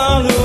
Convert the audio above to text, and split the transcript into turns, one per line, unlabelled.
selalu